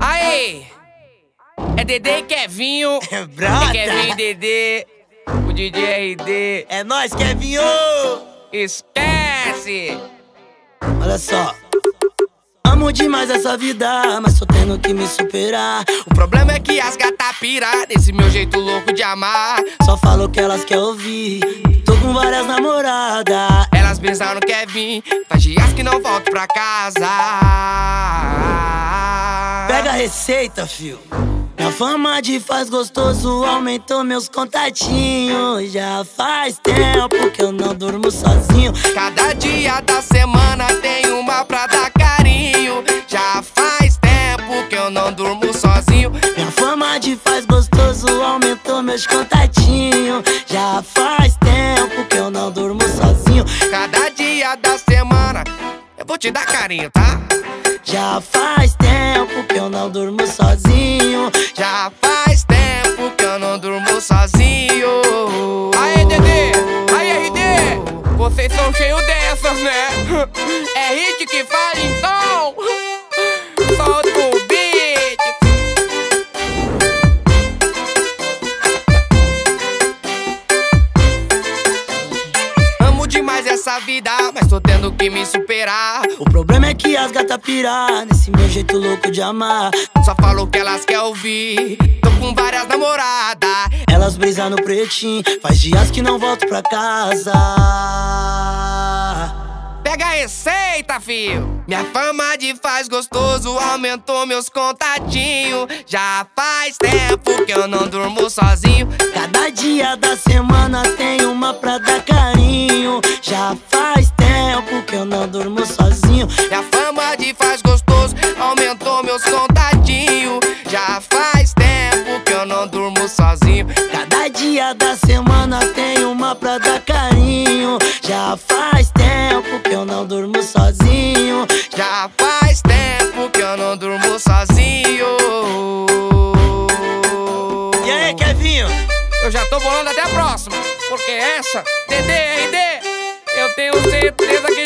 Aí! É Dedê e Kevinho. É brota. É Kevinho e Dedê. O DJ RD. É nóis, Kevinho! Esquece! Olha só. Amo demais essa vida, mas tô tendo que me superar. O problema é que as gatas pira desse meu jeito louco de amar. Só falo o que elas querem ouvir. Tô com várias namoradas. Elas pensaram que é vir, faz dias que não volto pra casa. Pega a receita, fio. Minha fama de faz gostoso aumentou meus contatinhos. Já faz tempo que eu não durmo sozinho. Cada dia da semana tem uma pra dar carinho. Já faz tempo que eu não durmo sozinho. Minha fama de faz gostoso aumentou meus contatinhos. Já faz tempo que eu não durmo sozinho. Cada dia da semana eu vou te dar carinho, tá? Já faz tempo que eu não durmo sozinho. Já faz tempo que eu não durmo sozinho. Aê, Dedê! Aê, RD! Vocês são cheios dessas, né? É hit que fala então! Essa vida, mas tô tendo que me superar. O problema é que as gatas pirar nesse meu jeito louco de amar. Só falo o que elas querem ouvir. Tô com várias namoradas. Elas brisam no pretinho, faz dias que não volto pra casa. Pega a receita, fio. Minha fama de faz gostoso aumentou meus contatinhos. Já faz tempo que eu não durmo sozinho. Cada dia da semana tem uma pra dia da semana tem uma pra dar carinho. Já faz tempo que eu não durmo sozinho. Já faz tempo que eu não durmo sozinho. E aí, Kevinho? Eu já tô bolando até a próxima. Porque essa, DD, RD, eu tenho certeza que.